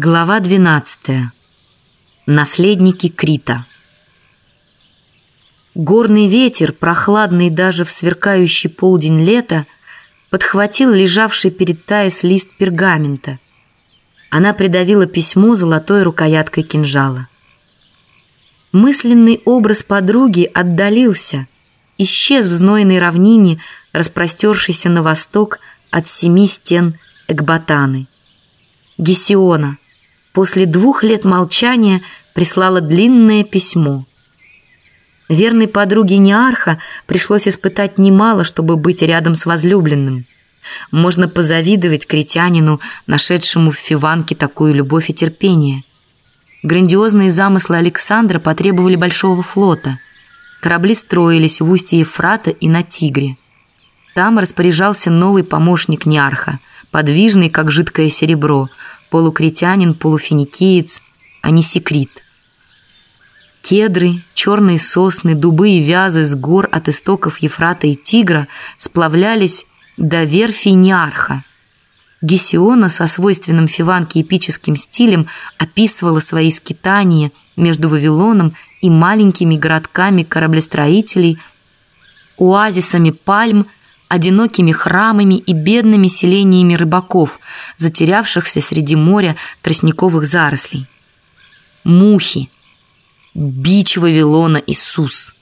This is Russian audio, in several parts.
Глава 12. Наследники Крита. Горный ветер, прохладный даже в сверкающий полдень лета, подхватил лежавший перед Таис лист пергамента. Она придавила письмо золотой рукояткой кинжала. Мысленный образ подруги отдалился, исчез в знойной равнине, распростершейся на восток от семи стен Экбатаны. Гесиона – после двух лет молчания прислала длинное письмо. Верной подруге Неарха пришлось испытать немало, чтобы быть рядом с возлюбленным. Можно позавидовать критянину, нашедшему в Фиванке такую любовь и терпение. Грандиозные замыслы Александра потребовали большого флота. Корабли строились в устье Ефрата и на Тигре. Там распоряжался новый помощник Неарха, подвижный, как жидкое серебро, полукритянин, полуфиникиец, а не секрет. Кедры, черные сосны, дубы и вязы с гор от истоков Ефрата и Тигра сплавлялись до верфи Неарха. Гесиона со свойственным Фиванке эпическим стилем описывала свои скитания между Вавилоном и маленькими городками кораблестроителей, оазисами пальм одинокими храмами и бедными селениями рыбаков, затерявшихся среди моря тростниковых зарослей. Мухи, бич Вавилона Иисус,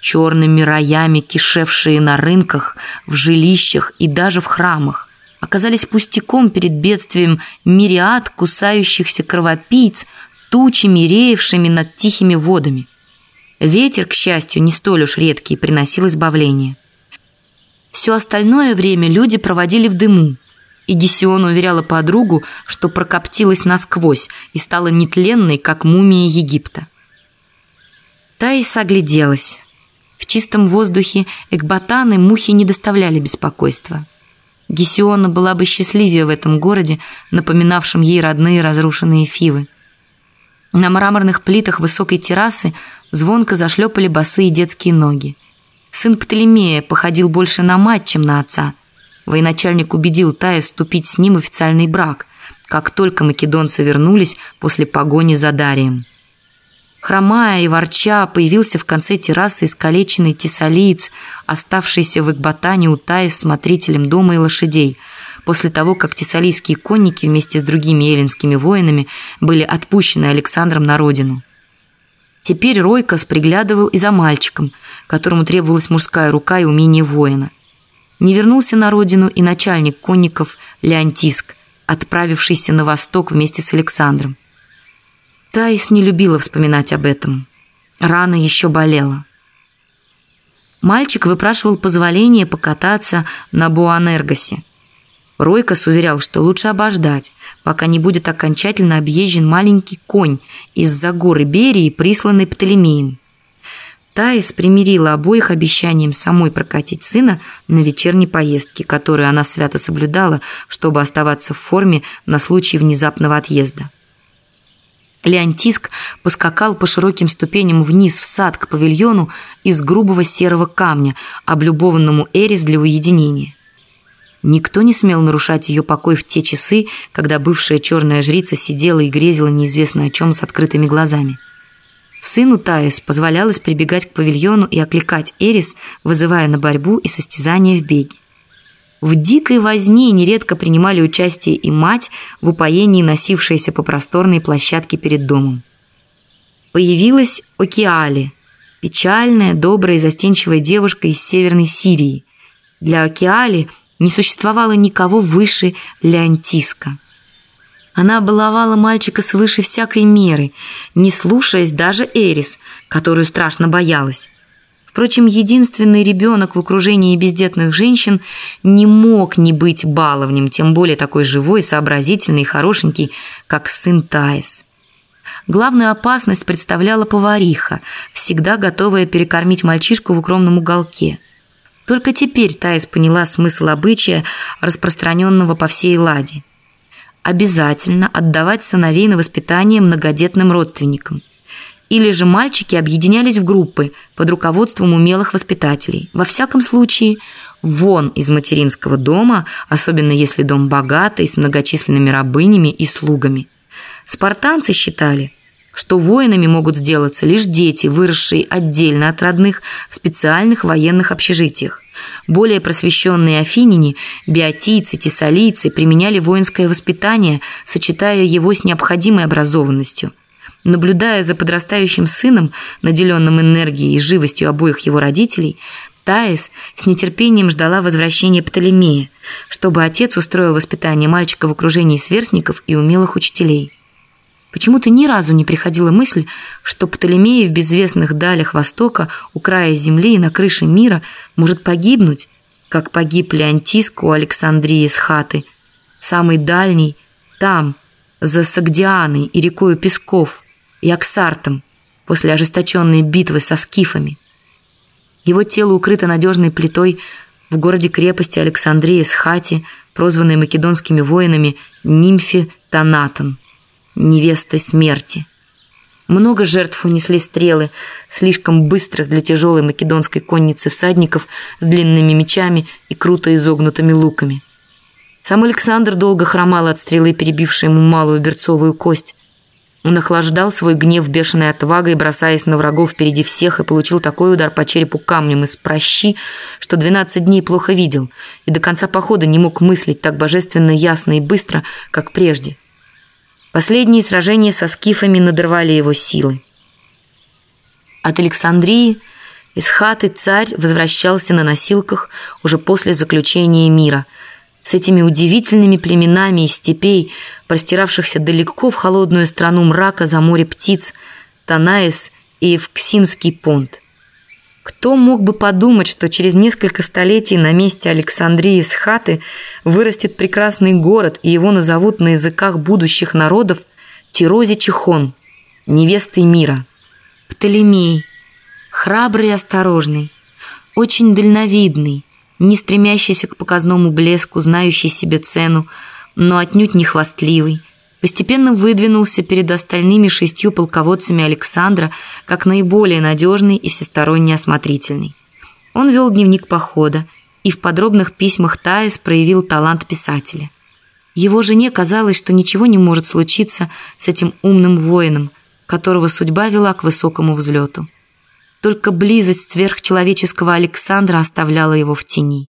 черными роями, кишевшие на рынках, в жилищах и даже в храмах, оказались пустяком перед бедствием мириад кусающихся кровопийц, тучами, реевшими над тихими водами. Ветер, к счастью, не столь уж редкий, приносил избавление. Все остальное время люди проводили в дыму. И Гесиона уверяла подругу, что прокоптилась насквозь и стала нетленной, как мумия Египта. Таис огляделась. В чистом воздухе экбатаны мухи не доставляли беспокойства. Гесиона была бы счастливее в этом городе, напоминавшем ей родные разрушенные фивы. На мраморных плитах высокой террасы звонко зашлепали босые детские ноги. Сын Птолемея походил больше на мать, чем на отца. Военачальник убедил Тая вступить с ним в официальный брак, как только македонцы вернулись после погони за Дарием. Хромая и ворча, появился в конце террасы искалеченный тессалиец, оставшийся в Экбатане у Тая с смотрителем дома и лошадей, после того, как тессалийские конники вместе с другими эллинскими воинами были отпущены Александром на родину. Теперь Ройкос приглядывал и за мальчиком, которому требовалась мужская рука и умение воина. Не вернулся на родину и начальник конников Леонтиск, отправившийся на восток вместе с Александром. Таис не любила вспоминать об этом. Рана еще болела. Мальчик выпрашивал позволения покататься на Буанергосе – Ройкос уверял, что лучше обождать, пока не будет окончательно объезжен маленький конь из-за горы Берии, присланный Птолемеем. Таис примирила обоих обещанием самой прокатить сына на вечерней поездке, которую она свято соблюдала, чтобы оставаться в форме на случай внезапного отъезда. Леонтиск поскакал по широким ступеням вниз в сад к павильону из грубого серого камня, облюбованному Эрис для уединения. Никто не смел нарушать ее покой в те часы, когда бывшая черная жрица сидела и грезила неизвестно о чем с открытыми глазами. Сыну Таис позволялось прибегать к павильону и окликать Эрис, вызывая на борьбу и состязания в беге. В дикой возне нередко принимали участие и мать в упоении, носившаяся по просторной площадке перед домом. Появилась Океали, печальная, добрая и застенчивая девушка из Северной Сирии. Для Океали – не существовало никого выше Леонтиска. Она баловала мальчика свыше всякой меры, не слушаясь даже Эрис, которую страшно боялась. Впрочем, единственный ребенок в окружении бездетных женщин не мог не быть баловнем, тем более такой живой, сообразительный и хорошенький, как сын Таис. Главную опасность представляла повариха, всегда готовая перекормить мальчишку в укромном уголке – только теперь Таис поняла смысл обычая, распространенного по всей Ладе. Обязательно отдавать сыновей на воспитание многодетным родственникам. Или же мальчики объединялись в группы под руководством умелых воспитателей. Во всяком случае, вон из материнского дома, особенно если дом богатый, с многочисленными рабынями и слугами – Спартанцы считали, что воинами могут сделаться лишь дети, выросшие отдельно от родных в специальных военных общежитиях. Более просвещенные афиняне, биотийцы, тессалийцы применяли воинское воспитание, сочетая его с необходимой образованностью. Наблюдая за подрастающим сыном, наделенным энергией и живостью обоих его родителей, Таис с нетерпением ждала возвращения Птолемея, чтобы отец устроил воспитание мальчика в окружении сверстников и умелых учителей. Почему-то ни разу не приходила мысль, что Птолемей в безвестных далях Востока, у края земли и на крыше мира может погибнуть, как погиб Леонтиск у Александрии с хаты, самый дальний, там, за Сагдианой и рекою Песков, и Аксартом, после ожесточенной битвы со скифами. Его тело укрыто надежной плитой в городе-крепости Александрии с хати, прозванной македонскими воинами Нимфе Танатон невестой смерти. Много жертв унесли стрелы, слишком быстрых для тяжелой македонской конницы всадников с длинными мечами и круто изогнутыми луками. Сам Александр долго хромал от стрелы, перебившей ему малую берцовую кость. Он охлаждал свой гнев бешеной отвагой, бросаясь на врагов впереди всех, и получил такой удар по черепу камнем из прощи, что 12 дней плохо видел, и до конца похода не мог мыслить так божественно ясно и быстро, как прежде – Последние сражения со скифами надрывали его силы. От Александрии из хаты царь возвращался на носилках уже после заключения мира с этими удивительными племенами из степей, простиравшихся далеко в холодную страну мрака за море птиц, Танаис и Евксинский понт. Кто мог бы подумать, что через несколько столетий на месте Александрии с хаты вырастет прекрасный город, и его назовут на языках будущих народов Тирози Чихон, невестой мира. Птолемей, храбрый и осторожный, очень дальновидный, не стремящийся к показному блеску, знающий себе цену, но отнюдь не хвастливый, постепенно выдвинулся перед остальными шестью полководцами Александра как наиболее надежный и всесторонне осмотрительный. Он вел дневник похода и в подробных письмах Таис проявил талант писателя. Его жене казалось, что ничего не может случиться с этим умным воином, которого судьба вела к высокому взлету. Только близость сверхчеловеческого Александра оставляла его в тени.